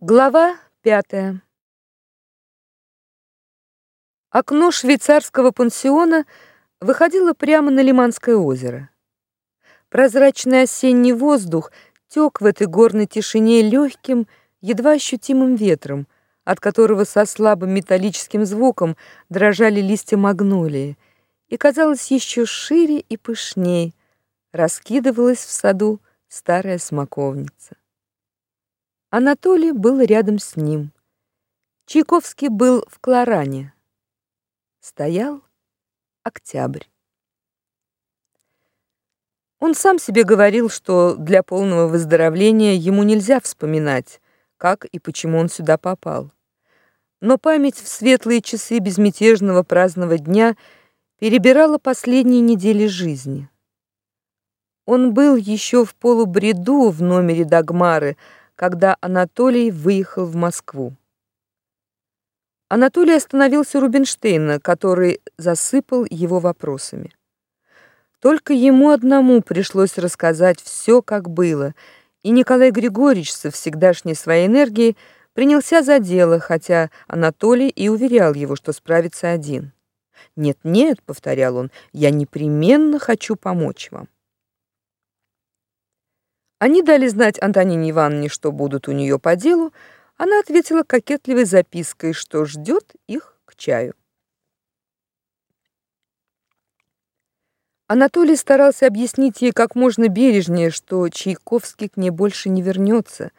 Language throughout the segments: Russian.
Глава пятая. Окно швейцарского пансиона выходило прямо на Лиманское озеро. Прозрачный осенний воздух тек в этой горной тишине легким, едва ощутимым ветром, от которого со слабым металлическим звуком дрожали листья магнолии, и казалось еще шире и пышней раскидывалась в саду старая смоковница. Анатолий был рядом с ним. Чайковский был в Кларане. Стоял октябрь. Он сам себе говорил, что для полного выздоровления ему нельзя вспоминать, как и почему он сюда попал. Но память в светлые часы безмятежного праздного дня перебирала последние недели жизни. Он был еще в полубреду в номере Дагмары, когда Анатолий выехал в Москву. Анатолий остановился у Рубинштейна, который засыпал его вопросами. Только ему одному пришлось рассказать все, как было, и Николай Григорьевич со всегдашней своей энергией принялся за дело, хотя Анатолий и уверял его, что справится один. «Нет, нет», — повторял он, — «я непременно хочу помочь вам». Они дали знать Антонине Ивановне, что будут у нее по делу. Она ответила кокетливой запиской, что ждет их к чаю. Анатолий старался объяснить ей как можно бережнее, что Чайковский к ней больше не вернется.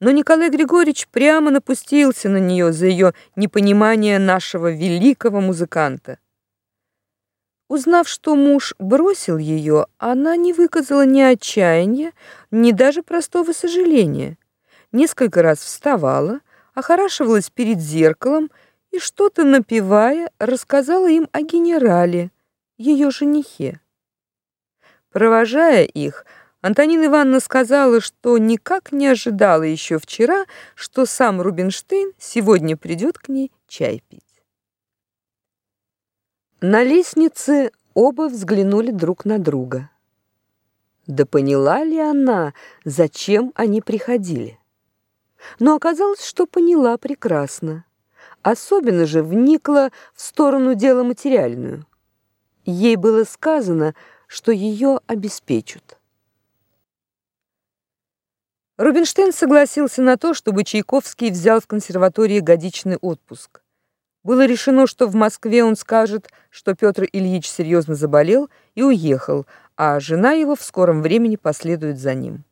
Но Николай Григорьевич прямо напустился на нее за ее непонимание нашего великого музыканта. Узнав, что муж бросил ее, она не выказала ни отчаяния, ни даже простого сожаления. Несколько раз вставала, охорашивалась перед зеркалом и что-то напевая, рассказала им о генерале, ее женихе. Провожая их, Антонина Ивановна сказала, что никак не ожидала еще вчера, что сам Рубинштейн сегодня придет к ней чай пить. На лестнице оба взглянули друг на друга. Да поняла ли она, зачем они приходили? Но оказалось, что поняла прекрасно. Особенно же вникла в сторону дела материальную. Ей было сказано, что ее обеспечат. Рубинштейн согласился на то, чтобы Чайковский взял в консерватории годичный отпуск. Было решено, что в Москве он скажет, что Петр Ильич серьезно заболел и уехал, а жена его в скором времени последует за ним.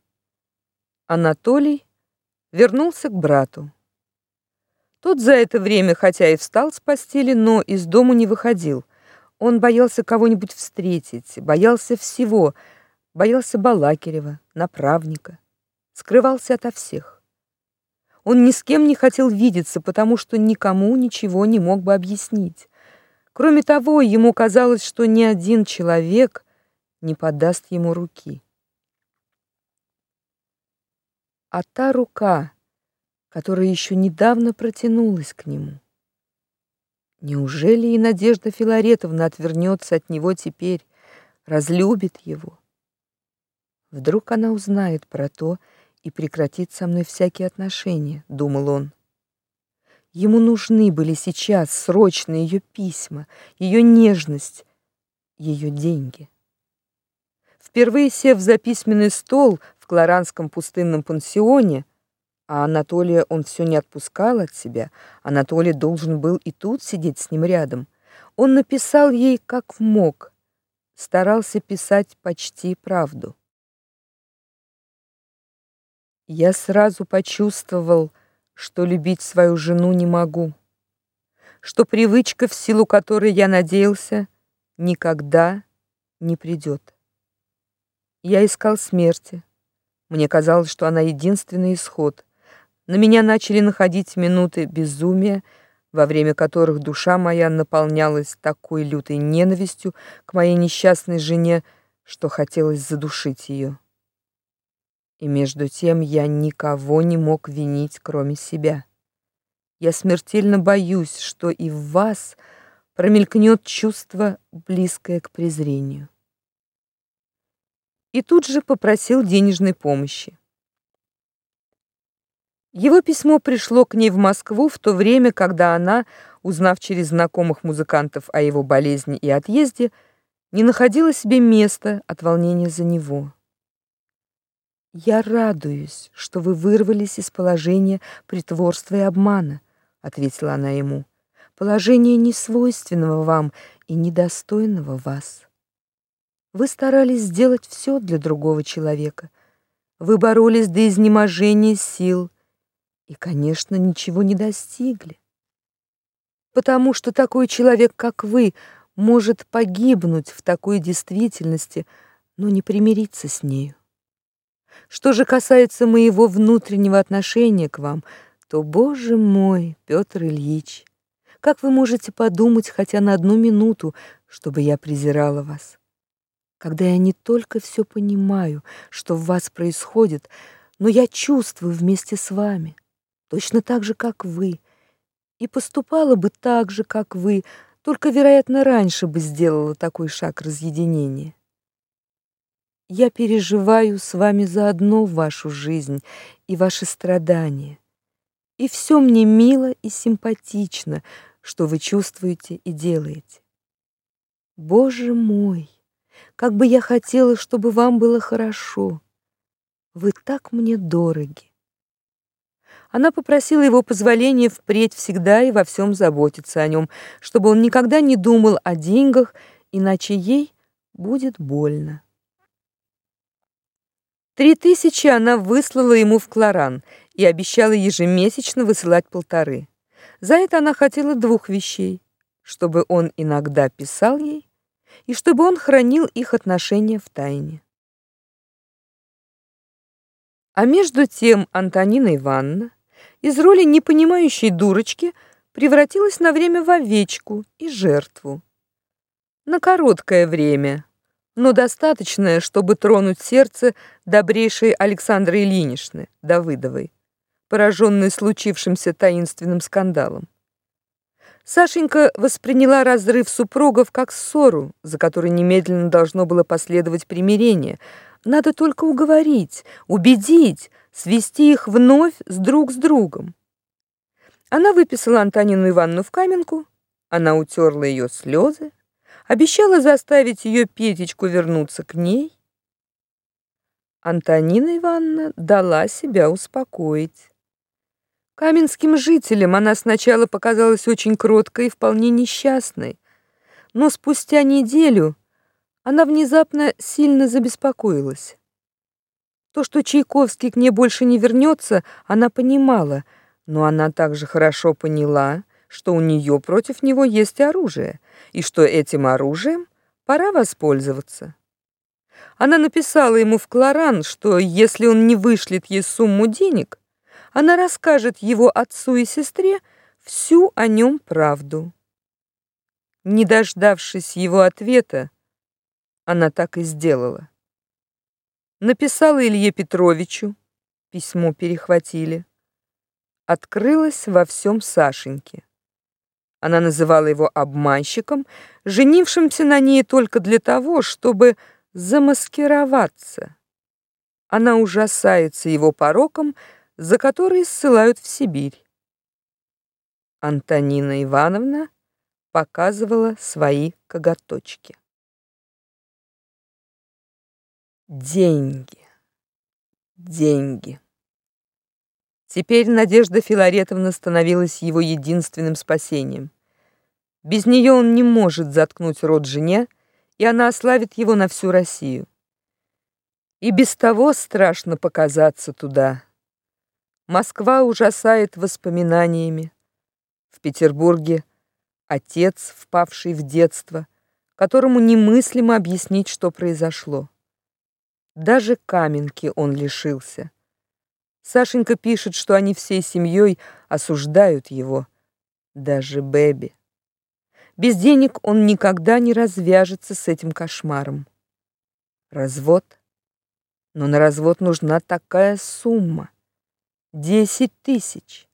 Анатолий вернулся к брату. Тот за это время, хотя и встал с постели, но из дому не выходил. Он боялся кого-нибудь встретить, боялся всего, боялся Балакирева, направника, скрывался ото всех. Он ни с кем не хотел видеться, потому что никому ничего не мог бы объяснить. Кроме того, ему казалось, что ни один человек не подаст ему руки. А та рука, которая еще недавно протянулась к нему. Неужели и Надежда Филаретовна отвернется от него теперь, разлюбит его? Вдруг она узнает про то, и прекратит со мной всякие отношения, думал он. Ему нужны были сейчас срочно ее письма, ее нежность, ее деньги. Впервые сев за письменный стол в Кларанском пустынном пансионе, а Анатолия он все не отпускал от себя, Анатолий должен был и тут сидеть с ним рядом. Он написал ей как мог, старался писать почти правду. Я сразу почувствовал, что любить свою жену не могу, что привычка, в силу которой я надеялся, никогда не придет. Я искал смерти. Мне казалось, что она единственный исход. На меня начали находить минуты безумия, во время которых душа моя наполнялась такой лютой ненавистью к моей несчастной жене, что хотелось задушить ее. И между тем я никого не мог винить, кроме себя. Я смертельно боюсь, что и в вас промелькнет чувство, близкое к презрению. И тут же попросил денежной помощи. Его письмо пришло к ней в Москву в то время, когда она, узнав через знакомых музыкантов о его болезни и отъезде, не находила себе места от волнения за него. Я радуюсь, что вы вырвались из положения притворства и обмана, ответила она ему. Положение несвойственного вам и недостойного вас. Вы старались сделать все для другого человека. Вы боролись до изнеможения сил и, конечно, ничего не достигли. Потому что такой человек, как вы, может погибнуть в такой действительности, но не примириться с нею. Что же касается моего внутреннего отношения к вам, то, боже мой, Петр Ильич, как вы можете подумать хотя на одну минуту, чтобы я презирала вас? Когда я не только все понимаю, что в вас происходит, но я чувствую вместе с вами точно так же, как вы, и поступала бы так же, как вы, только, вероятно, раньше бы сделала такой шаг разъединения. Я переживаю с вами заодно вашу жизнь и ваши страдания. И все мне мило и симпатично, что вы чувствуете и делаете. Боже мой, как бы я хотела, чтобы вам было хорошо. Вы так мне дороги. Она попросила его позволения впредь всегда и во всем заботиться о нем, чтобы он никогда не думал о деньгах, иначе ей будет больно. Три тысячи она выслала ему в Кларан и обещала ежемесячно высылать полторы. За это она хотела двух вещей: чтобы он иногда писал ей и чтобы он хранил их отношения в тайне. А между тем Антонина Ивановна из роли непонимающей дурочки превратилась на время в овечку и жертву. На короткое время, но достаточное, чтобы тронуть сердце добрейшей Александры Ильиничны Давыдовой, пораженной случившимся таинственным скандалом. Сашенька восприняла разрыв супругов как ссору, за которой немедленно должно было последовать примирение. Надо только уговорить, убедить, свести их вновь с друг с другом. Она выписала Антонину Ивановну в каменку, она утерла ее слезы, обещала заставить ее Петечку вернуться к ней. Антонина Ивановна дала себя успокоить. Каменским жителям она сначала показалась очень кроткой и вполне несчастной, но спустя неделю она внезапно сильно забеспокоилась. То, что Чайковский к ней больше не вернется, она понимала, но она также хорошо поняла, что у нее против него есть оружие, и что этим оружием пора воспользоваться. Она написала ему в Кларан, что если он не вышлет ей сумму денег, она расскажет его отцу и сестре всю о нем правду. Не дождавшись его ответа, она так и сделала. Написала Илье Петровичу, письмо перехватили. Открылась во всем Сашеньке. Она называла его обманщиком, женившимся на ней только для того, чтобы замаскироваться. Она ужасается его пороком, за который ссылают в Сибирь. Антонина Ивановна показывала свои коготочки. Деньги. Деньги. Теперь Надежда Филаретовна становилась его единственным спасением. Без нее он не может заткнуть рот жене, и она ославит его на всю Россию. И без того страшно показаться туда. Москва ужасает воспоминаниями. В Петербурге отец, впавший в детство, которому немыслимо объяснить, что произошло. Даже каменки он лишился. Сашенька пишет, что они всей семьей осуждают его, даже Бэби. Без денег он никогда не развяжется с этим кошмаром. Развод? Но на развод нужна такая сумма. Десять тысяч.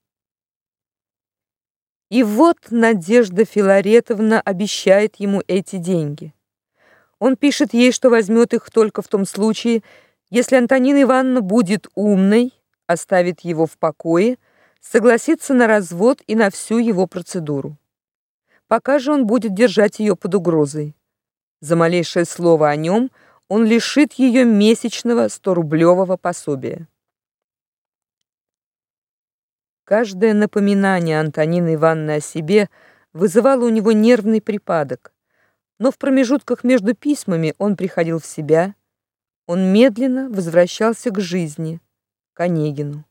И вот Надежда Филаретовна обещает ему эти деньги. Он пишет ей, что возьмет их только в том случае, если Антонина Ивановна будет умной, оставит его в покое, согласится на развод и на всю его процедуру. Пока же он будет держать ее под угрозой. За малейшее слово о нем он лишит ее месячного 100-рублевого пособия. Каждое напоминание Антонины Ивановны о себе вызывало у него нервный припадок. Но в промежутках между письмами он приходил в себя, он медленно возвращался к жизни, к Онегину.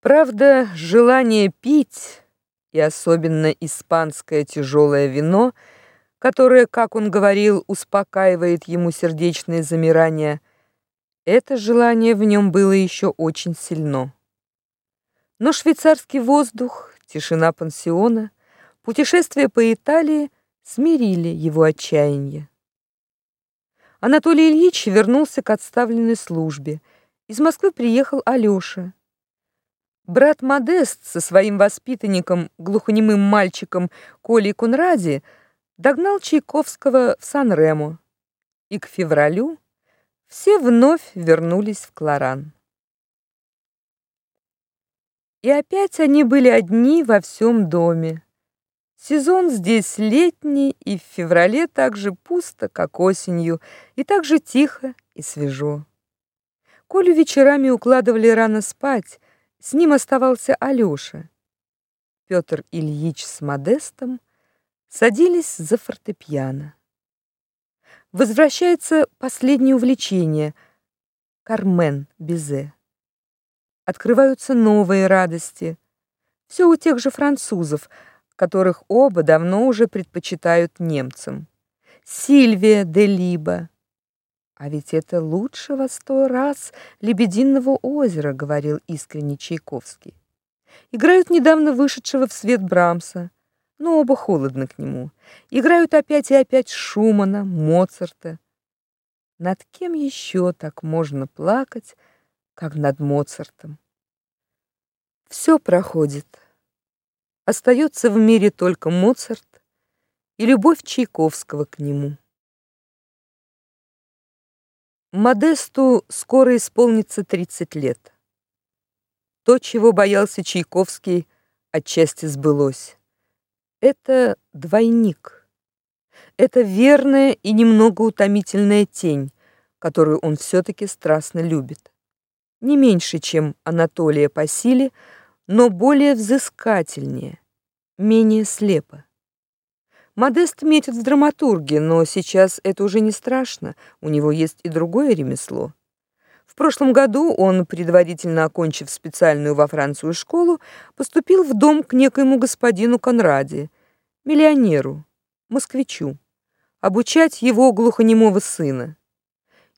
Правда, желание пить, и особенно испанское тяжелое вино, которое, как он говорил, успокаивает ему сердечные замирания, это желание в нем было еще очень сильно. Но швейцарский воздух, тишина пансиона, путешествие по Италии смирили его отчаяние. Анатолий Ильич вернулся к отставленной службе. Из Москвы приехал Алёша. Брат Модест со своим воспитанником, глухонемым мальчиком Колей Конради, догнал Чайковского в Сан-Ремо. И к февралю все вновь вернулись в Кларан. И опять они были одни во всем доме. Сезон здесь летний, и в феврале так же пусто, как осенью, и так же тихо и свежо. Колю вечерами укладывали рано спать, с ним оставался Алёша. Петр Ильич с Модестом садились за фортепиано. Возвращается последнее увлечение Кармен Бизе открываются новые радости. Все у тех же французов, которых оба давно уже предпочитают немцам. Сильвия де Либо. А ведь это лучше во сто раз Лебединого озера, говорил искренне Чайковский. Играют недавно вышедшего в свет Брамса, но оба холодны к нему. Играют опять и опять Шумана, Моцарта. Над кем еще так можно плакать, как над Моцартом. Все проходит. Остается в мире только Моцарт и любовь Чайковского к нему. Модесту скоро исполнится 30 лет. То, чего боялся Чайковский, отчасти сбылось. Это двойник. Это верная и немного утомительная тень, которую он все таки страстно любит не меньше, чем Анатолия по силе, но более взыскательнее, менее слепо. Модест метит в драматурге, но сейчас это уже не страшно, у него есть и другое ремесло. В прошлом году он, предварительно окончив специальную во Францию школу, поступил в дом к некоему господину Конраде, миллионеру, москвичу, обучать его глухонемого сына.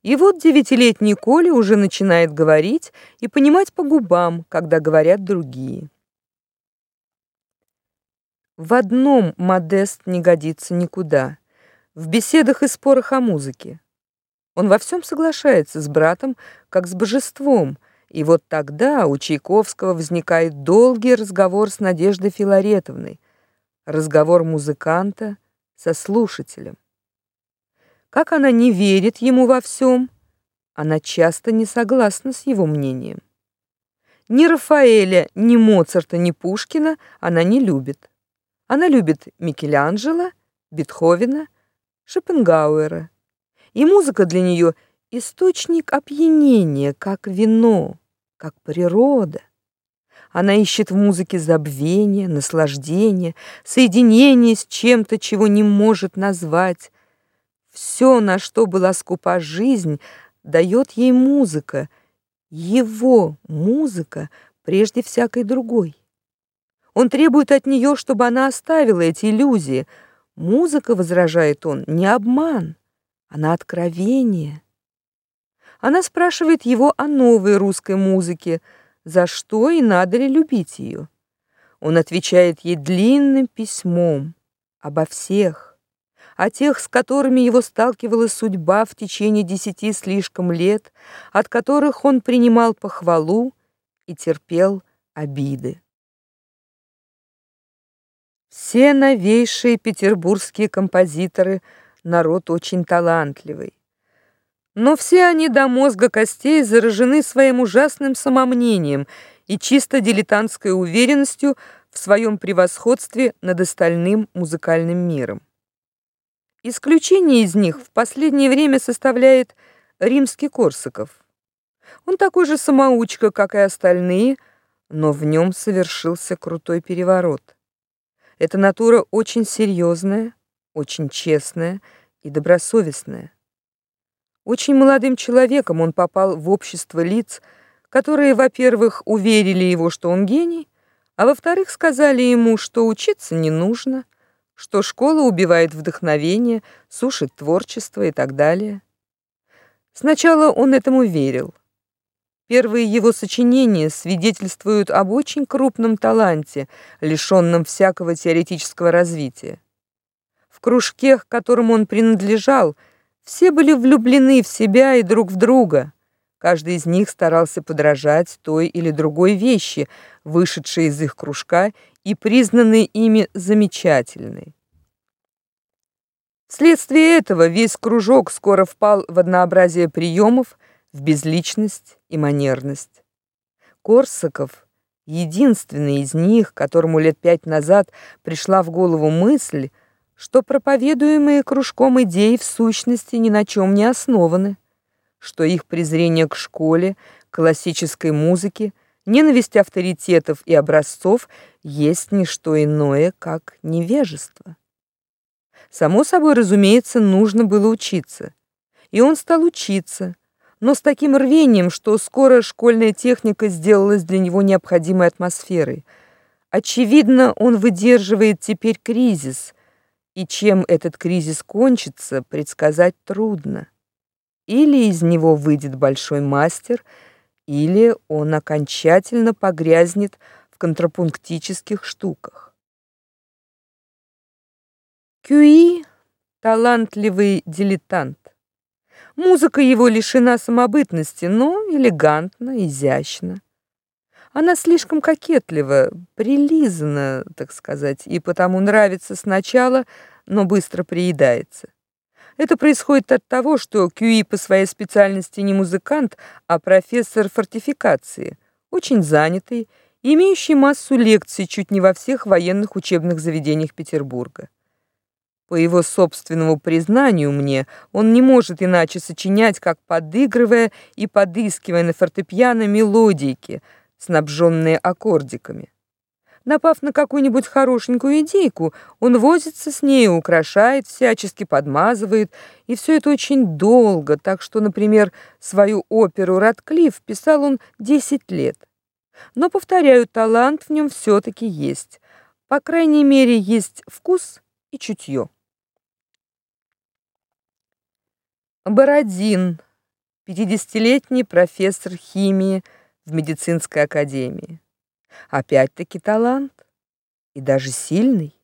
И вот девятилетний Коля уже начинает говорить и понимать по губам, когда говорят другие. В одном Модест не годится никуда в беседах и спорах о музыке. Он во всем соглашается с братом, как с божеством, и вот тогда у Чайковского возникает долгий разговор с Надеждой Филаретовной, разговор музыканта со слушателем. Как она не верит ему во всем, она часто не согласна с его мнением. Ни Рафаэля, ни Моцарта, ни Пушкина она не любит. Она любит Микеланджело, Бетховена, Шопенгауэра. И музыка для нее источник опьянения, как вино, как природа. Она ищет в музыке забвение, наслаждение, соединение с чем-то, чего не может назвать, все, на что была скупа жизнь, дает ей музыка, его музыка прежде всякой другой. Он требует от нее, чтобы она оставила эти иллюзии. Музыка, возражает он, не обман, она откровение. Она спрашивает его о новой русской музыке, за что и надо ли любить ее. Он отвечает ей длинным письмом обо всех о тех, с которыми его сталкивала судьба в течение десяти слишком лет, от которых он принимал похвалу и терпел обиды. Все новейшие петербургские композиторы народ очень талантливый. Но все они до мозга костей заражены своим ужасным самомнением и чисто дилетантской уверенностью в своем превосходстве над остальным музыкальным миром. Исключение из них в последнее время составляет римский Корсаков. Он такой же самоучка, как и остальные, но в нем совершился крутой переворот. Эта натура очень серьезная, очень честная и добросовестная. Очень молодым человеком он попал в общество лиц, которые, во-первых, уверили его, что он гений, а во-вторых, сказали ему, что учиться не нужно, что школа убивает вдохновение, сушит творчество и так далее. Сначала он этому верил. Первые его сочинения свидетельствуют об очень крупном таланте, лишенном всякого теоретического развития. В кружке, к которому он принадлежал, все были влюблены в себя и друг в друга. Каждый из них старался подражать той или другой вещи, вышедшей из их кружка и признанной ими замечательной. Вследствие этого весь кружок скоро впал в однообразие приемов, в безличность и манерность. Корсаков, единственный из них, которому лет пять назад пришла в голову мысль, что проповедуемые кружком идеи в сущности ни на чем не основаны, что их презрение к школе, классической музыке, ненависть авторитетов и образцов есть не что иное, как невежество. Само собой, разумеется, нужно было учиться. И он стал учиться, но с таким рвением, что скоро школьная техника сделалась для него необходимой атмосферой. Очевидно, он выдерживает теперь кризис, и чем этот кризис кончится, предсказать трудно. Или из него выйдет большой мастер, или он окончательно погрязнет в контрапунктических штуках. Кюи талантливый дилетант. Музыка его лишена самобытности, но элегантна, изящна. Она слишком кокетлива, прилизана, так сказать, и потому нравится сначала, но быстро приедается. Это происходит от того, что Кьюи по своей специальности не музыкант, а профессор фортификации, очень занятый, имеющий массу лекций чуть не во всех военных учебных заведениях Петербурга. По его собственному признанию мне, он не может иначе сочинять, как подыгрывая и подыскивая на фортепиано мелодийки – снабженные аккордиками. Напав на какую-нибудь хорошенькую идейку, он возится с ней, украшает, всячески подмазывает, и все это очень долго, так что, например, свою оперу Радклифф писал он 10 лет. Но, повторяю, талант в нем все таки есть. По крайней мере, есть вкус и чутье. Бородин, 50-летний профессор химии, в медицинской академии. Опять-таки талант, и даже сильный,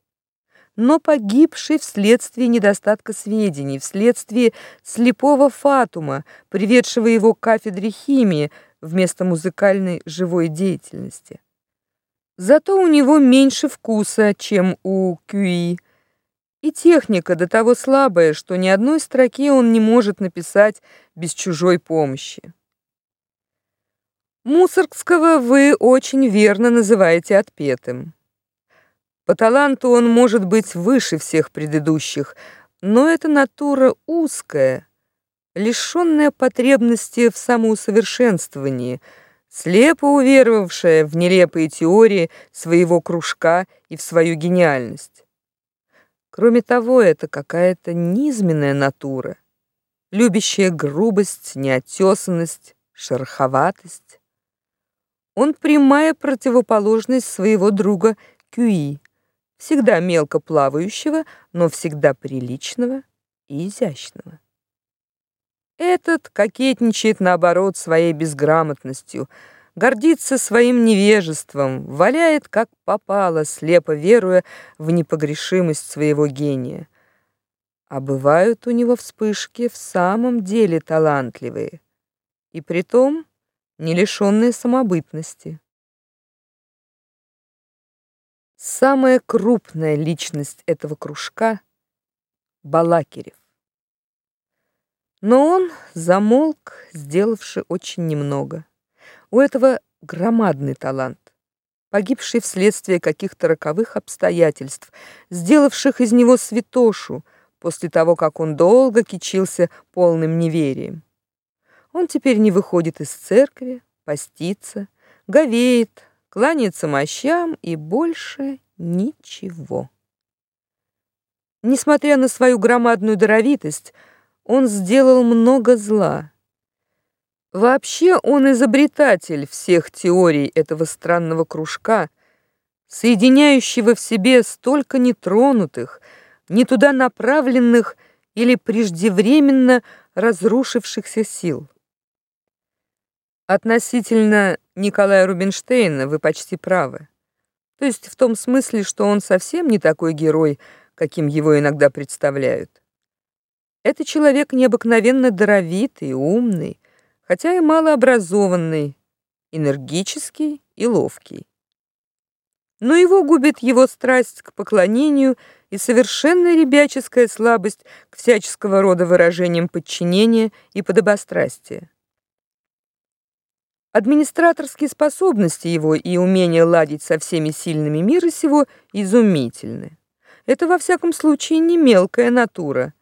но погибший вследствие недостатка сведений, вследствие слепого фатума, приведшего его к кафедре химии вместо музыкальной живой деятельности. Зато у него меньше вкуса, чем у Кюи, и техника до того слабая, что ни одной строки он не может написать без чужой помощи. Мусоргского вы очень верно называете отпетым. По таланту он может быть выше всех предыдущих, но эта натура узкая, лишённая потребности в самоусовершенствовании, слепо уверовавшая в нелепые теории своего кружка и в свою гениальность. Кроме того, это какая-то низменная натура, любящая грубость, неотесанность, шероховатость. Он прямая противоположность своего друга Кюи, всегда мелко плавающего, но всегда приличного и изящного. Этот кокетничает наоборот своей безграмотностью, гордится своим невежеством, валяет как попало, слепо веруя в непогрешимость своего гения. А бывают у него вспышки в самом деле талантливые. И притом не лишенные самобытности. Самая крупная личность этого кружка Балакирев. Но он замолк, сделавши очень немного. У этого громадный талант, погибший вследствие каких-то роковых обстоятельств, сделавших из него святошу после того, как он долго кичился полным неверием. Он теперь не выходит из церкви, постится, говеет, кланяется мощам и больше ничего. Несмотря на свою громадную даровитость, он сделал много зла. Вообще он изобретатель всех теорий этого странного кружка, соединяющего в себе столько нетронутых, не туда направленных или преждевременно разрушившихся сил. Относительно Николая Рубинштейна вы почти правы. То есть в том смысле, что он совсем не такой герой, каким его иногда представляют. Это человек необыкновенно даровитый, умный, хотя и малообразованный, энергический и ловкий. Но его губит его страсть к поклонению и совершенно ребяческая слабость к всяческого рода выражениям подчинения и подобострастия. Администраторские способности его и умение ладить со всеми сильными мира сего изумительны. Это во всяком случае не мелкая натура,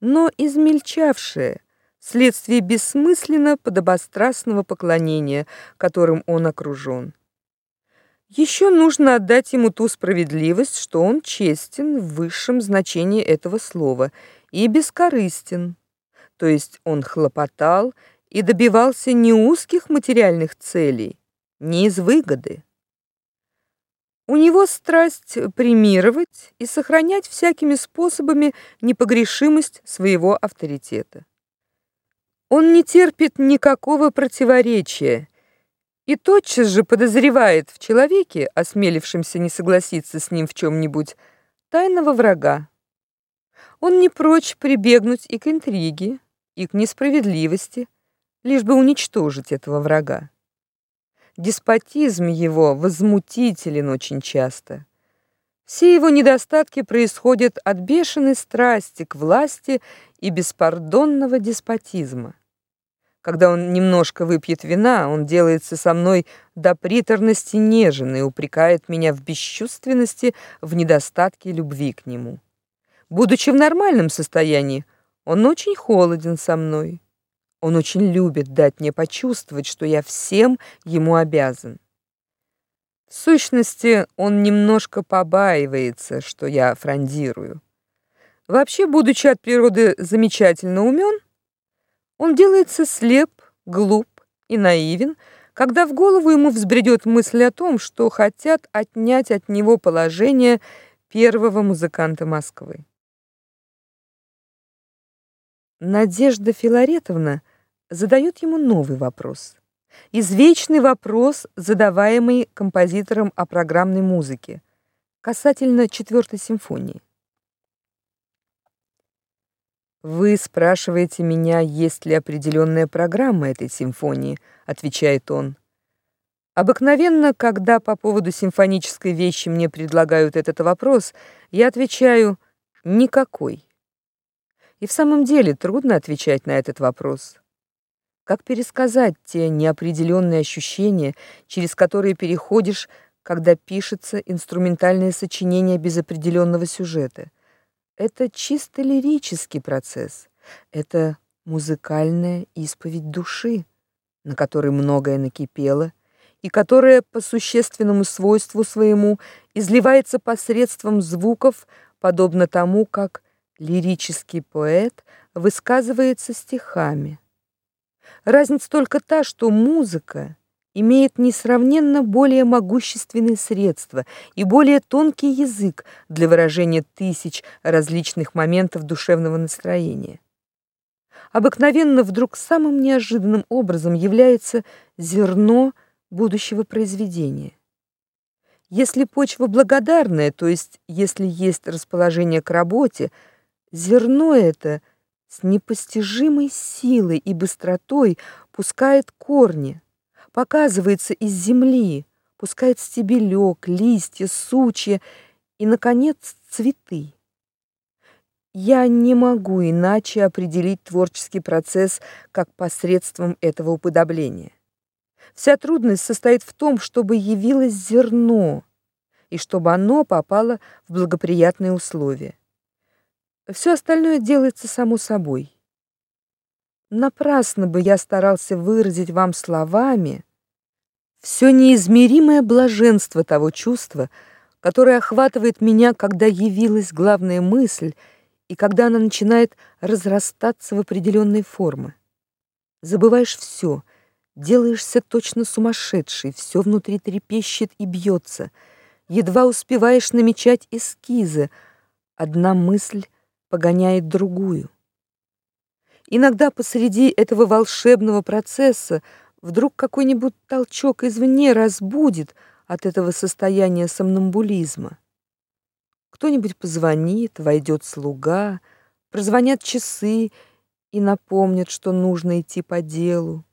но измельчавшая, вследствие бессмысленно подобострастного поклонения, которым он окружен. Еще нужно отдать ему ту справедливость, что он честен в высшем значении этого слова и бескорыстен. То есть он хлопотал и добивался не узких материальных целей, не из выгоды. У него страсть премировать и сохранять всякими способами непогрешимость своего авторитета. Он не терпит никакого противоречия и тотчас же подозревает в человеке, осмелившемся не согласиться с ним в чем нибудь тайного врага. Он не прочь прибегнуть и к интриге, и к несправедливости, лишь бы уничтожить этого врага. Деспотизм его возмутителен очень часто. Все его недостатки происходят от бешеной страсти к власти и беспардонного деспотизма. Когда он немножко выпьет вина, он делается со мной до приторности нежен и упрекает меня в бесчувственности, в недостатке любви к нему. Будучи в нормальном состоянии, он очень холоден со мной. Он очень любит дать мне почувствовать, что я всем ему обязан. В сущности, он немножко побаивается, что я фрондирую. Вообще, будучи от природы замечательно умен, он делается слеп, глуп и наивен, когда в голову ему взбредет мысль о том, что хотят отнять от него положение первого музыканта Москвы. Надежда Филаретовна задает ему новый вопрос. Извечный вопрос, задаваемый композитором о программной музыке касательно четвертой симфонии. Вы спрашиваете меня, есть ли определенная программа этой симфонии, отвечает он. Обыкновенно, когда по поводу симфонической вещи мне предлагают этот вопрос, я отвечаю никакой. И в самом деле трудно отвечать на этот вопрос. Как пересказать те неопределенные ощущения, через которые переходишь, когда пишется инструментальное сочинение без определенного сюжета? Это чисто лирический процесс. Это музыкальная исповедь души, на которой многое накипело и которая по существенному свойству своему изливается посредством звуков, подобно тому, как лирический поэт высказывается стихами. Разница только та, что музыка имеет несравненно более могущественные средства и более тонкий язык для выражения тысяч различных моментов душевного настроения. Обыкновенно вдруг самым неожиданным образом является зерно будущего произведения. Если почва благодарная, то есть если есть расположение к работе, зерно это с непостижимой силой и быстротой пускает корни показывается из земли, пускает стебелек, листья, сучья и наконец цветы. Я не могу иначе определить творческий процесс как посредством этого уподобления. Вся трудность состоит в том, чтобы явилось зерно и чтобы оно попало в благоприятные условия. Все остальное делается само собой. Напрасно бы я старался выразить вам словами все неизмеримое блаженство того чувства, которое охватывает меня, когда явилась главная мысль и когда она начинает разрастаться в определенные формы. Забываешь все, делаешься точно сумасшедший, все внутри трепещет и бьется, едва успеваешь намечать эскизы, одна мысль погоняет другую. Иногда посреди этого волшебного процесса вдруг какой-нибудь толчок извне разбудит от этого состояния сомнамбулизма. Кто-нибудь позвонит, войдет слуга, прозвонят часы и напомнят, что нужно идти по делу.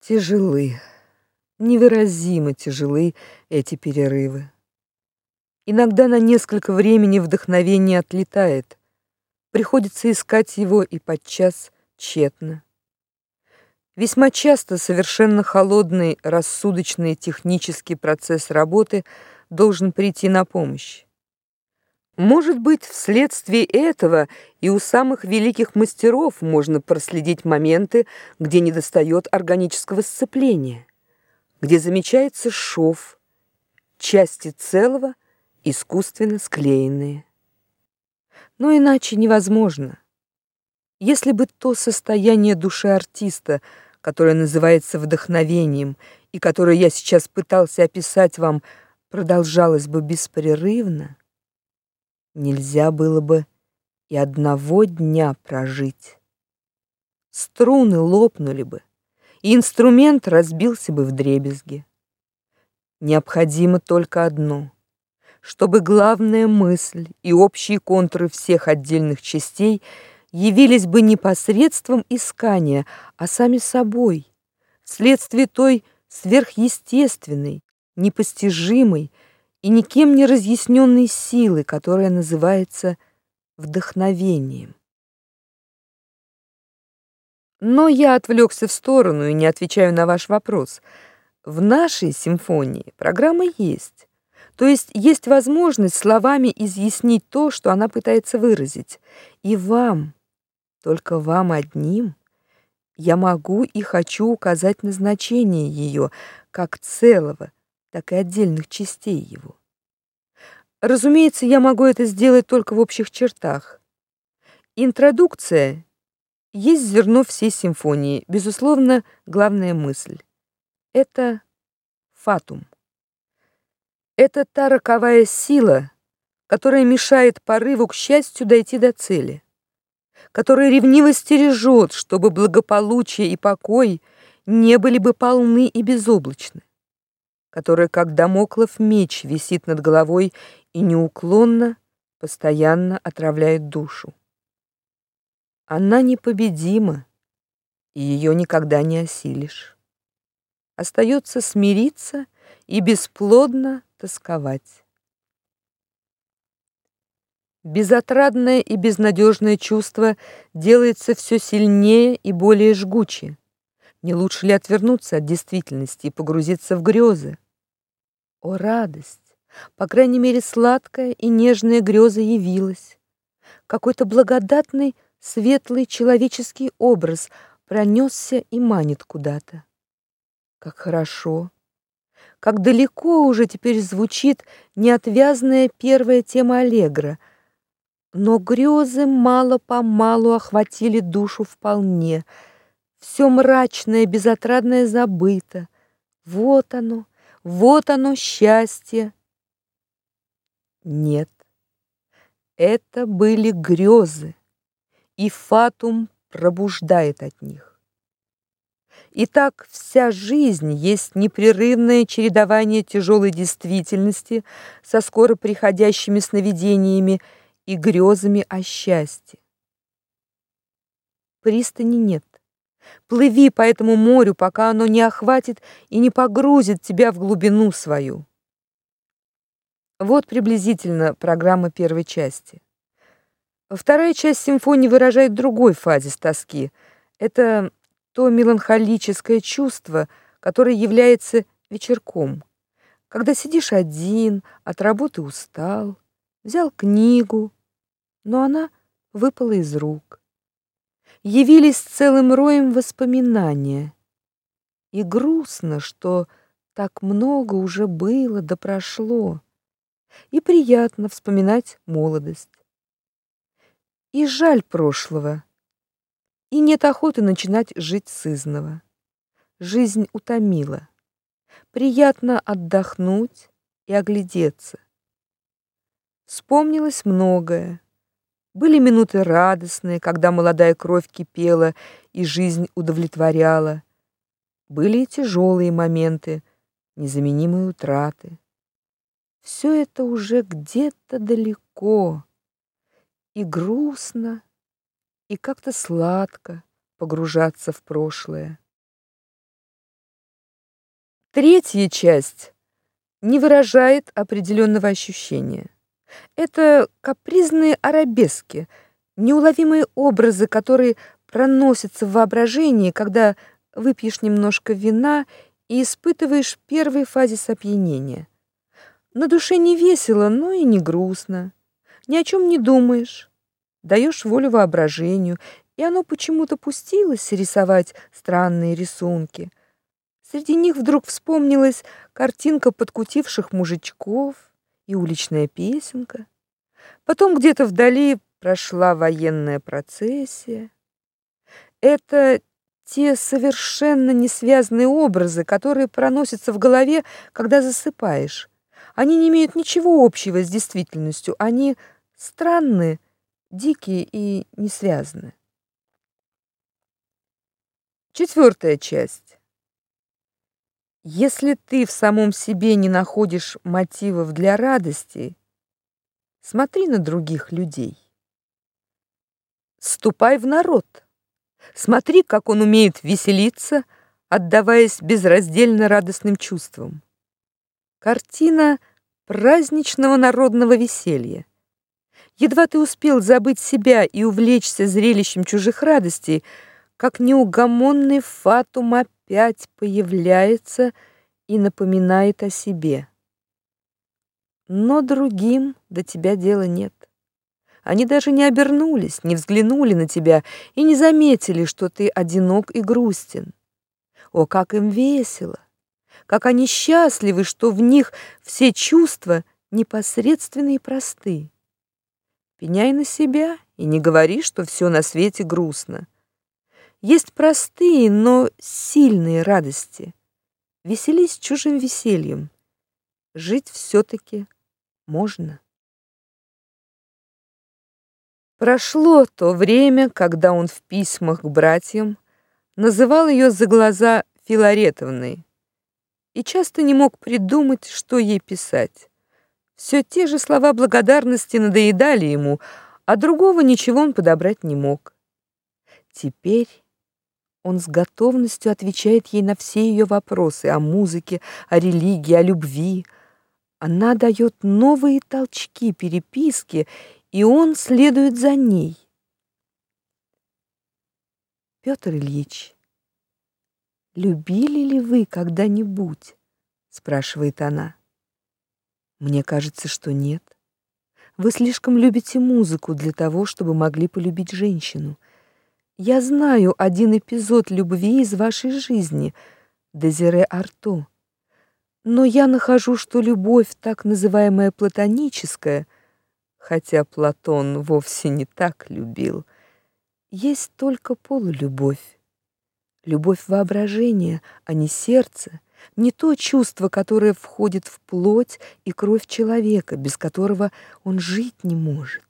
Тяжелы, невыразимо тяжелы эти перерывы. Иногда на несколько времени вдохновение отлетает. Приходится искать его и подчас тщетно. Весьма часто совершенно холодный, рассудочный технический процесс работы должен прийти на помощь. Может быть, вследствие этого и у самых великих мастеров можно проследить моменты, где недостает органического сцепления, где замечается шов, части целого искусственно склеенные. Но иначе невозможно. Если бы то состояние души артиста, которое называется вдохновением и которое я сейчас пытался описать вам, продолжалось бы беспрерывно, нельзя было бы и одного дня прожить. Струны лопнули бы, и инструмент разбился бы вдребезги. Необходимо только одно чтобы главная мысль и общие контуры всех отдельных частей явились бы не посредством искания, а сами собой, вследствие той сверхъестественной, непостижимой, и никем не разъясненной силы, которая называется вдохновением. Но я отвлекся в сторону и не отвечаю на ваш вопрос. В нашей симфонии программа есть. То есть есть возможность словами изъяснить то, что она пытается выразить. И вам, только вам одним, я могу и хочу указать назначение ее как целого, так и отдельных частей его. Разумеется, я могу это сделать только в общих чертах. Интродукция есть зерно всей симфонии, безусловно, главная мысль. Это фатум. Это та роковая сила, которая мешает порыву к счастью дойти до цели, которая ревниво стережет, чтобы благополучие и покой не были бы полны и безоблачны которая, как дамоклов меч, висит над головой и неуклонно, постоянно отравляет душу. Она непобедима, и ее никогда не осилишь. Остается смириться и бесплодно тосковать. Безотрадное и безнадежное чувство делается все сильнее и более жгуче. Не лучше ли отвернуться от действительности и погрузиться в грезы? О, радость! По крайней мере, сладкая и нежная греза явилась. Какой-то благодатный, светлый человеческий образ пронесся и манит куда-то. Как хорошо! Как далеко уже теперь звучит неотвязная первая тема аллегро, но грезы мало-помалу охватили душу вполне — все мрачное, безотрадное забыто. Вот оно, вот оно счастье. Нет. Это были грезы, и фатум пробуждает от них. Итак, вся жизнь есть непрерывное чередование тяжелой действительности со скоро приходящими сновидениями и грезами о счастье. Пристани нет. Плыви по этому морю, пока оно не охватит и не погрузит тебя в глубину свою. Вот приблизительно программа первой части. Вторая часть симфонии выражает другой фазис тоски. Это то меланхолическое чувство, которое является вечерком. Когда сидишь один, от работы устал, взял книгу, но она выпала из рук. Явились целым роем воспоминания. И грустно, что так много уже было да прошло. И приятно вспоминать молодость. И жаль прошлого. И нет охоты начинать жить сызново. Жизнь утомила. Приятно отдохнуть и оглядеться. Вспомнилось многое. Были минуты радостные, когда молодая кровь кипела и жизнь удовлетворяла. Были и тяжелые моменты, незаменимые утраты. Все это уже где-то далеко и грустно, и как-то сладко погружаться в прошлое. Третья часть не выражает определенного ощущения. Это капризные арабески, неуловимые образы, которые проносятся в воображении, когда выпьешь немножко вина и испытываешь первые фазы опьянения. На душе не весело, но и не грустно. Ни о чем не думаешь даешь волю воображению, и оно почему-то пустилось рисовать странные рисунки. Среди них вдруг вспомнилась картинка подкутивших мужичков и уличная песенка. Потом где-то вдали прошла военная процессия. Это те совершенно несвязные образы, которые проносятся в голове, когда засыпаешь. Они не имеют ничего общего с действительностью, они странные, дикие и не связаны. Четвертая часть. Если ты в самом себе не находишь мотивов для радости, смотри на других людей. Ступай в народ. Смотри, как он умеет веселиться, отдаваясь безраздельно радостным чувствам. Картина праздничного народного веселья. Едва ты успел забыть себя и увлечься зрелищем чужих радостей, как неугомонный фатум опять появляется и напоминает о себе. Но другим до тебя дела нет. Они даже не обернулись, не взглянули на тебя и не заметили, что ты одинок и грустен. О, как им весело! Как они счастливы, что в них все чувства непосредственные и простые. Пеняй на себя и не говори, что все на свете грустно. Есть простые, но сильные радости. Веселись чужим весельем. Жить все таки можно. Прошло то время, когда он в письмах к братьям называл ее за глаза Филаретовной и часто не мог придумать, что ей писать. Все те же слова благодарности надоедали ему, а другого ничего он подобрать не мог. Теперь он с готовностью отвечает ей на все ее вопросы о музыке, о религии, о любви. Она дает новые толчки переписке, и он следует за ней. Петр Ильич, любили ли вы когда-нибудь? спрашивает она. Мне кажется, что нет. Вы слишком любите музыку для того, чтобы могли полюбить женщину. Я знаю один эпизод любви из вашей жизни, Дезире Арто. Но я нахожу, что любовь, так называемая платоническая, хотя Платон вовсе не так любил, есть только полулюбовь. Любовь воображения, а не сердца, не то чувство, которое входит в плоть и кровь человека, без которого он жить не может.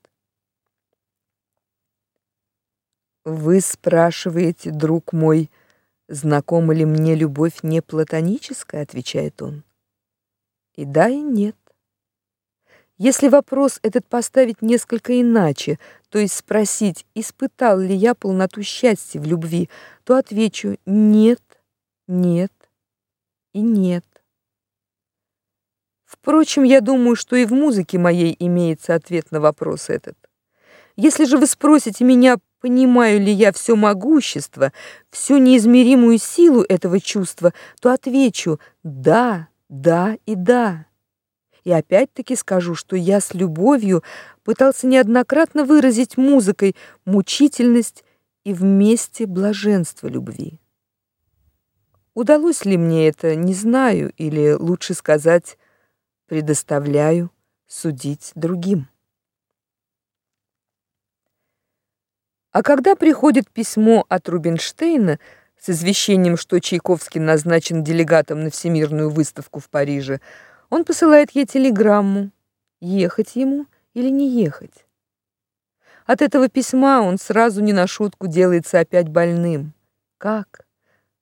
Вы спрашиваете, друг мой, знакома ли мне любовь не платоническая, отвечает он. И да, и нет. Если вопрос этот поставить несколько иначе, то есть спросить, испытал ли я полноту счастья в любви, то отвечу: нет, нет и нет. Впрочем, я думаю, что и в музыке моей имеется ответ на вопрос этот. Если же вы спросите меня, понимаю ли я все могущество, всю неизмеримую силу этого чувства, то отвечу: да, да и да. И опять-таки скажу, что я с любовью пытался неоднократно выразить музыкой мучительность и вместе блаженство любви. Удалось ли мне это, не знаю, или лучше сказать, предоставляю судить другим. А когда приходит письмо от Рубинштейна с извещением, что Чайковский назначен делегатом на Всемирную выставку в Париже, он посылает ей телеграмму: ехать ему или не ехать. От этого письма он сразу не на шутку делается опять больным. Как?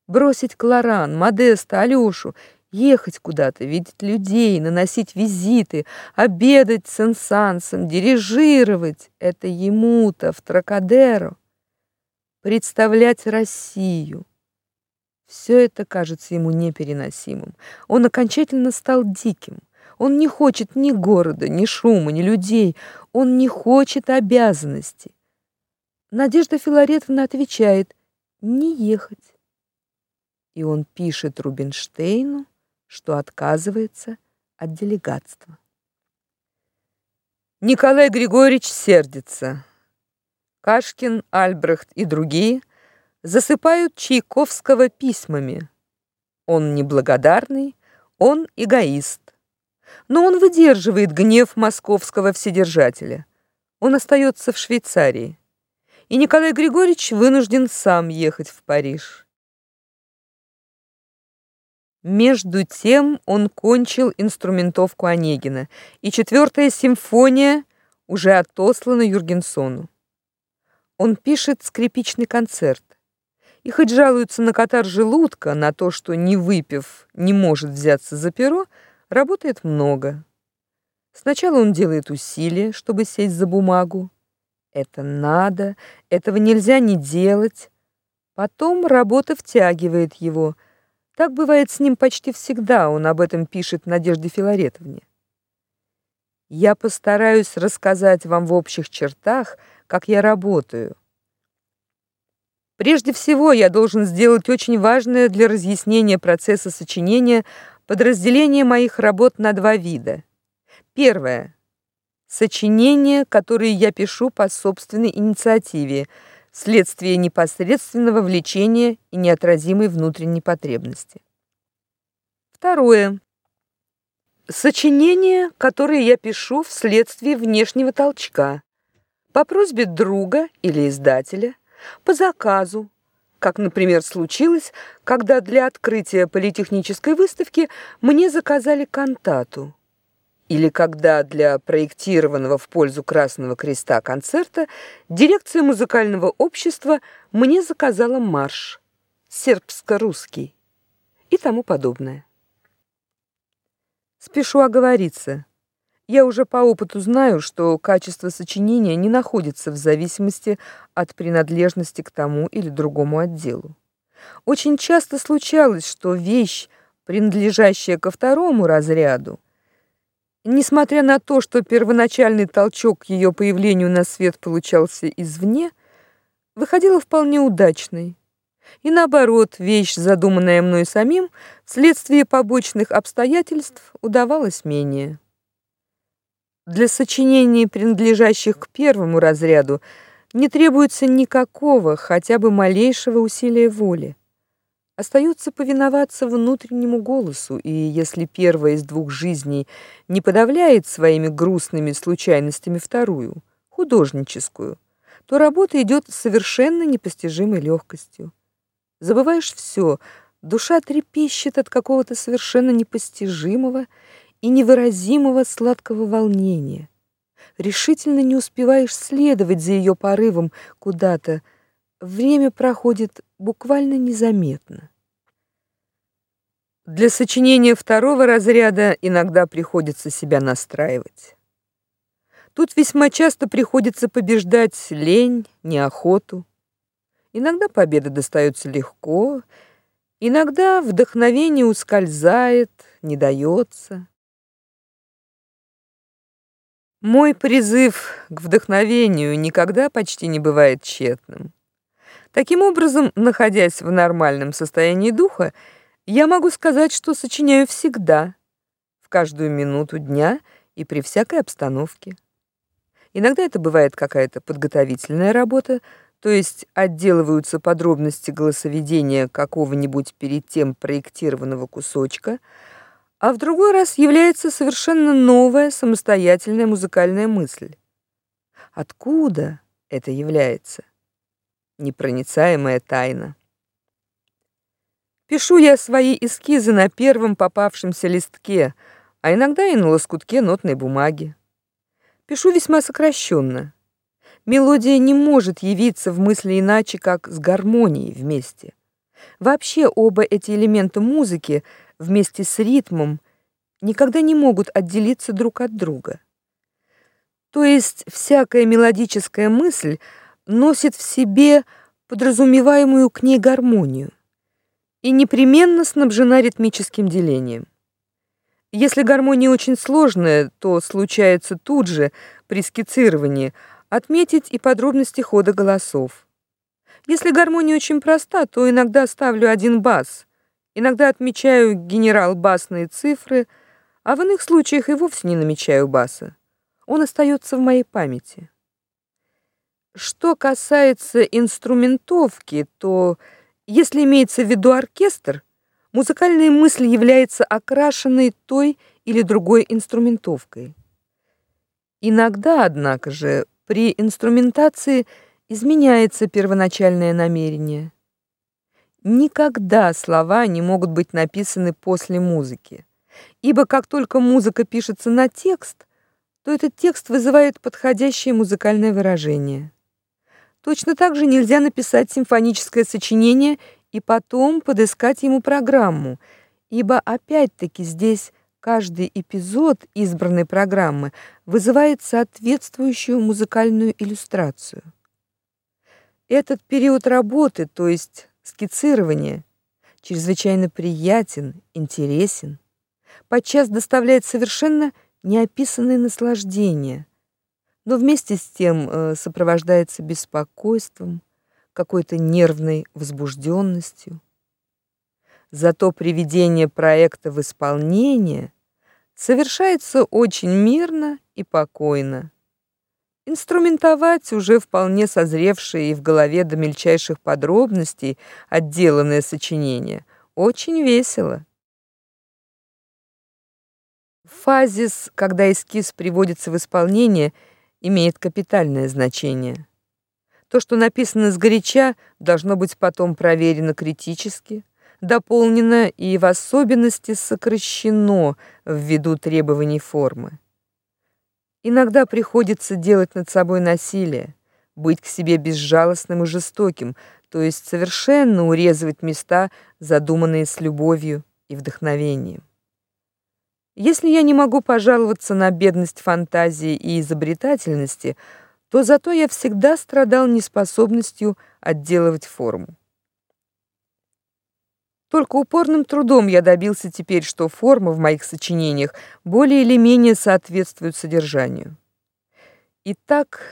Бросить Кларан, Модеста, Алёшу, ехать куда-то, видеть людей, наносить визиты, обедать с инсансом, дирижировать — это ему-то в Тракадеро. Представлять Россию. Все это кажется ему непереносимым. Он окончательно стал диким. Он не хочет ни города, ни шума, ни людей. Он не хочет обязанностей. Надежда Филаретовна отвечает: "Не ехать" и он пишет Рубинштейну, что отказывается от делегатства. Николай Григорьевич сердится. Кашкин, Альбрехт и другие засыпают Чайковского письмами. Он неблагодарный, он эгоист. Но он выдерживает гнев московского вседержателя. Он остается в Швейцарии. И Николай Григорьевич вынужден сам ехать в Париж. Между тем он кончил инструментовку Онегина, и четвертая симфония уже отослана Юргенсону. Он пишет скрипичный концерт. И хоть жалуется на катар желудка, на то, что не выпив, не может взяться за перо, работает много. Сначала он делает усилия, чтобы сесть за бумагу. Это надо, этого нельзя не делать. Потом работа втягивает его – так бывает с ним почти всегда, он об этом пишет Надежде Филаретовне. Я постараюсь рассказать вам в общих чертах, как я работаю. Прежде всего, я должен сделать очень важное для разъяснения процесса сочинения подразделение моих работ на два вида. Первое сочинения, которые я пишу по собственной инициативе следствие непосредственного влечения и неотразимой внутренней потребности. Второе. Сочинения, которые я пишу вследствие внешнего толчка, по просьбе друга или издателя, по заказу, как, например, случилось, когда для открытия политехнической выставки мне заказали кантату или когда для проектированного в пользу Красного Креста концерта дирекция музыкального общества мне заказала марш сербско-русский и тому подобное. Спешу оговориться. Я уже по опыту знаю, что качество сочинения не находится в зависимости от принадлежности к тому или другому отделу. Очень часто случалось, что вещь, принадлежащая ко второму разряду, Несмотря на то, что первоначальный толчок к ее появлению на свет получался извне, выходила вполне удачной. И наоборот, вещь, задуманная мной самим, вследствие побочных обстоятельств удавалась менее. Для сочинений, принадлежащих к первому разряду, не требуется никакого, хотя бы малейшего усилия воли. Остается повиноваться внутреннему голосу, и если первая из двух жизней не подавляет своими грустными случайностями вторую, художническую, то работа идет с совершенно непостижимой легкостью. Забываешь все, душа трепещет от какого-то совершенно непостижимого и невыразимого сладкого волнения. Решительно не успеваешь следовать за ее порывом куда-то, время проходит буквально незаметно. Для сочинения второго разряда иногда приходится себя настраивать. Тут весьма часто приходится побеждать лень, неохоту. Иногда победа достается легко, иногда вдохновение ускользает, не дается. Мой призыв к вдохновению никогда почти не бывает тщетным. Таким образом, находясь в нормальном состоянии духа, я могу сказать, что сочиняю всегда, в каждую минуту дня и при всякой обстановке. Иногда это бывает какая-то подготовительная работа, то есть отделываются подробности голосоведения какого-нибудь перед тем проектированного кусочка, а в другой раз является совершенно новая самостоятельная музыкальная мысль. Откуда это является? Непроницаемая тайна. Пишу я свои эскизы на первом попавшемся листке, а иногда и на лоскутке нотной бумаги. Пишу весьма сокращенно. Мелодия не может явиться в мысли иначе, как с гармонией вместе. Вообще оба эти элемента музыки вместе с ритмом никогда не могут отделиться друг от друга. То есть всякая мелодическая мысль носит в себе подразумеваемую к ней гармонию и непременно снабжена ритмическим делением. Если гармония очень сложная, то случается тут же при скицировании отметить и подробности хода голосов. Если гармония очень проста, то иногда ставлю один бас, иногда отмечаю генерал-басные цифры, а в иных случаях и вовсе не намечаю баса. Он остается в моей памяти. Что касается инструментовки, то если имеется в виду оркестр, музыкальная мысль является окрашенной той или другой инструментовкой. Иногда, однако же, при инструментации изменяется первоначальное намерение. Никогда слова не могут быть написаны после музыки, ибо как только музыка пишется на текст, то этот текст вызывает подходящее музыкальное выражение. Точно так же нельзя написать симфоническое сочинение и потом подыскать ему программу, ибо опять-таки здесь каждый эпизод избранной программы вызывает соответствующую музыкальную иллюстрацию. Этот период работы, то есть скицирования, чрезвычайно приятен, интересен, подчас доставляет совершенно неописанное наслаждение – но вместе с тем э, сопровождается беспокойством, какой-то нервной возбужденностью. Зато приведение проекта в исполнение совершается очень мирно и покойно. Инструментовать уже вполне созревшее и в голове до мельчайших подробностей отделанное сочинение очень весело. Фазис, когда эскиз приводится в исполнение – имеет капитальное значение. То, что написано сгоряча, должно быть потом проверено критически, дополнено и в особенности сокращено ввиду требований формы. Иногда приходится делать над собой насилие, быть к себе безжалостным и жестоким, то есть совершенно урезывать места, задуманные с любовью и вдохновением. Если я не могу пожаловаться на бедность фантазии и изобретательности, то зато я всегда страдал неспособностью отделывать форму. Только упорным трудом я добился теперь, что форма в моих сочинениях более или менее соответствует содержанию. Итак,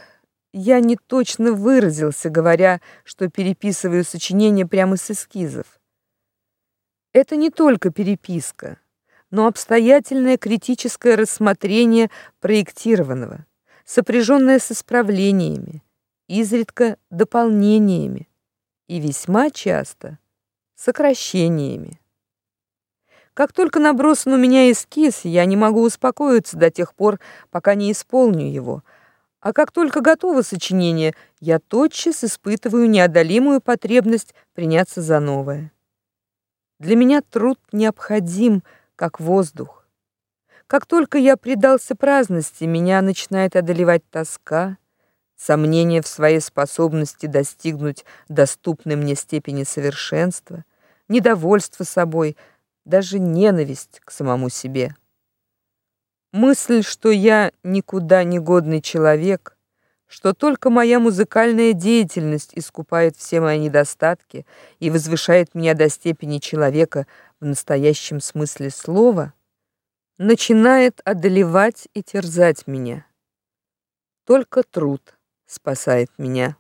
я не точно выразился, говоря, что переписываю сочинения прямо с эскизов. Это не только переписка но обстоятельное критическое рассмотрение проектированного, сопряженное с исправлениями, изредка дополнениями и весьма часто сокращениями. Как только набросан у меня эскиз, я не могу успокоиться до тех пор, пока не исполню его. А как только готово сочинение, я тотчас испытываю неодолимую потребность приняться за новое. Для меня труд необходим, как воздух. Как только я предался праздности, меня начинает одолевать тоска, сомнение в своей способности достигнуть доступной мне степени совершенства, недовольство собой, даже ненависть к самому себе. Мысль, что я никуда не годный человек, что только моя музыкальная деятельность искупает все мои недостатки и возвышает меня до степени человека, в настоящем смысле слова, начинает одолевать и терзать меня. Только труд спасает меня.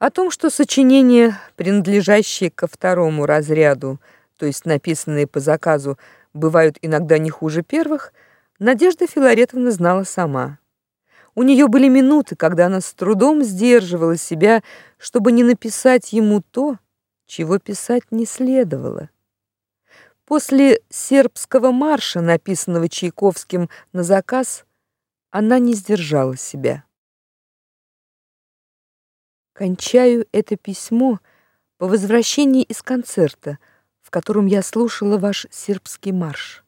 О том, что сочинения, принадлежащие ко второму разряду, то есть написанные по заказу, бывают иногда не хуже первых, Надежда Филаретовна знала сама. У нее были минуты, когда она с трудом сдерживала себя, чтобы не написать ему то, чего писать не следовало. После сербского марша, написанного Чайковским на заказ, она не сдержала себя. Кончаю это письмо по возвращении из концерта, в котором я слушала ваш сербский марш.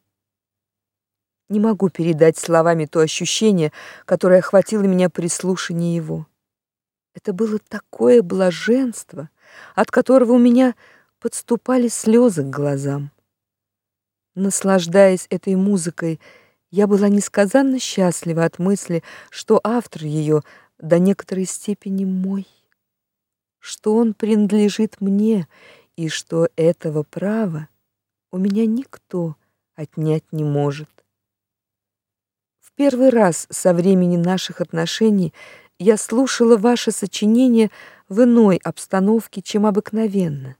Не могу передать словами то ощущение, которое охватило меня при слушании его. Это было такое блаженство, от которого у меня подступали слезы к глазам. Наслаждаясь этой музыкой, я была несказанно счастлива от мысли, что автор ее до некоторой степени мой, что он принадлежит мне и что этого права у меня никто отнять не может. В первый раз со времени наших отношений я слушала ваше сочинение в иной обстановке, чем обыкновенно.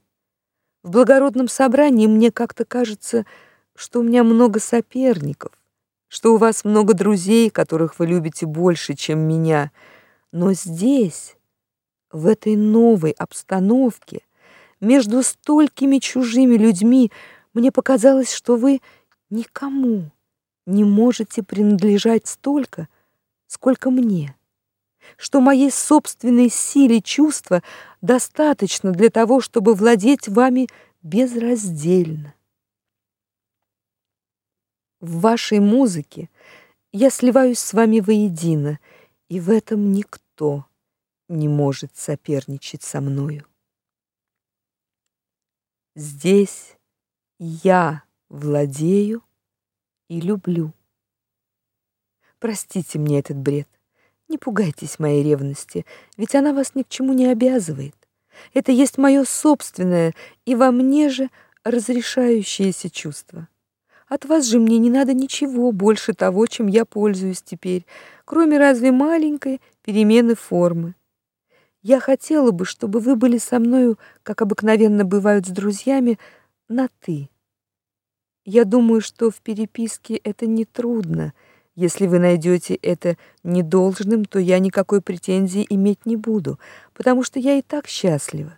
В благородном собрании мне как-то кажется, что у меня много соперников, что у вас много друзей, которых вы любите больше, чем меня. Но здесь, в этой новой обстановке, между столькими чужими людьми, мне показалось, что вы никому не можете принадлежать столько, сколько мне. Что моей собственной силе чувства достаточно для того, чтобы владеть вами безраздельно. В вашей музыке я сливаюсь с вами воедино, и в этом никто не может соперничать со мною. Здесь я владею и люблю. Простите мне этот бред. Не пугайтесь моей ревности, ведь она вас ни к чему не обязывает. Это есть мое собственное и во мне же разрешающееся чувство. От вас же мне не надо ничего больше того, чем я пользуюсь теперь, кроме разве маленькой перемены формы. Я хотела бы, чтобы вы были со мною, как обыкновенно бывают с друзьями, на ты. Я думаю, что в переписке это не трудно. Если вы найдете это недолжным, то я никакой претензии иметь не буду, потому что я и так счастлива.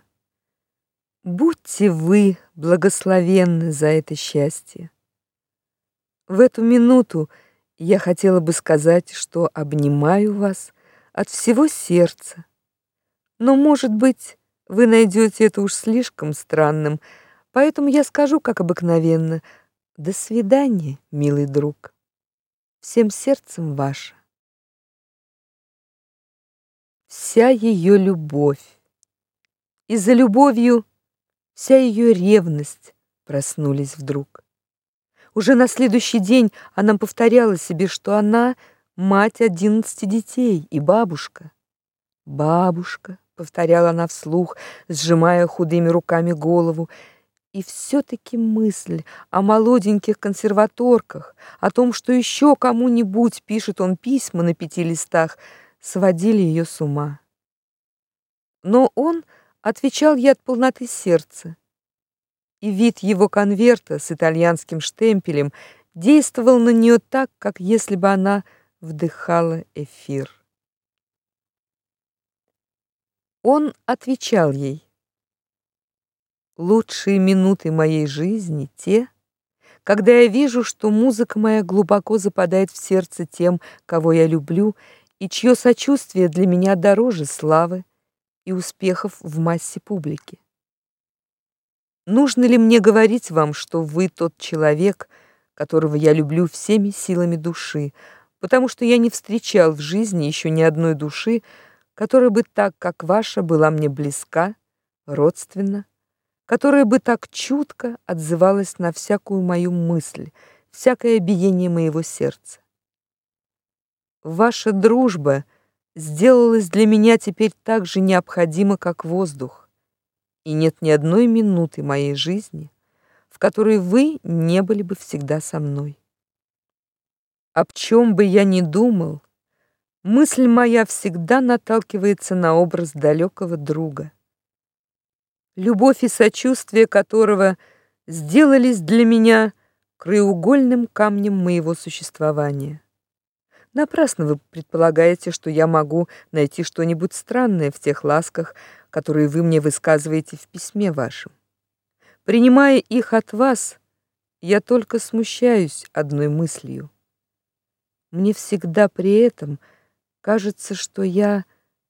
Будьте вы благословенны за это счастье. В эту минуту я хотела бы сказать, что обнимаю вас от всего сердца. Но, может быть, вы найдете это уж слишком странным, поэтому я скажу, как обыкновенно: до свидания, милый друг. Всем сердцем ваша. Вся ее любовь. И за любовью вся ее ревность проснулись вдруг. Уже на следующий день она повторяла себе, что она мать одиннадцати детей и бабушка. Бабушка, повторяла она вслух, сжимая худыми руками голову. И все таки мысль о молоденьких консерваторках, о том, что еще кому-нибудь пишет он письма на пяти листах, сводили ее с ума. Но он отвечал ей от полноты сердца и вид его конверта с итальянским штемпелем действовал на нее так, как если бы она вдыхала эфир. Он отвечал ей: Лучшие минуты моей жизни те, когда я вижу, что музыка моя глубоко западает в сердце тем, кого я люблю, и чье сочувствие для меня дороже славы и успехов в массе публики. Нужно ли мне говорить вам, что вы тот человек, которого я люблю всеми силами души, потому что я не встречал в жизни еще ни одной души, которая бы так, как ваша, была мне близка, родственна, которая бы так чутко отзывалась на всякую мою мысль, всякое биение моего сердца. Ваша дружба сделалась для меня теперь так же необходима, как воздух и нет ни одной минуты моей жизни, в которой вы не были бы всегда со мной. об чем бы я ни думал, мысль моя всегда наталкивается на образ далекого друга, любовь и сочувствие которого сделались для меня краеугольным камнем моего существования. Напрасно вы предполагаете, что я могу найти что-нибудь странное в тех ласках, которые вы мне высказываете в письме вашем. Принимая их от вас, я только смущаюсь одной мыслью. Мне всегда при этом кажется, что я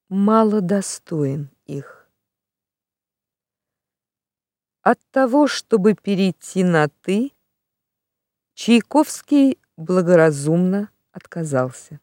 мало достоин их. От того, чтобы перейти на ты, Чайковский благоразумно отказался.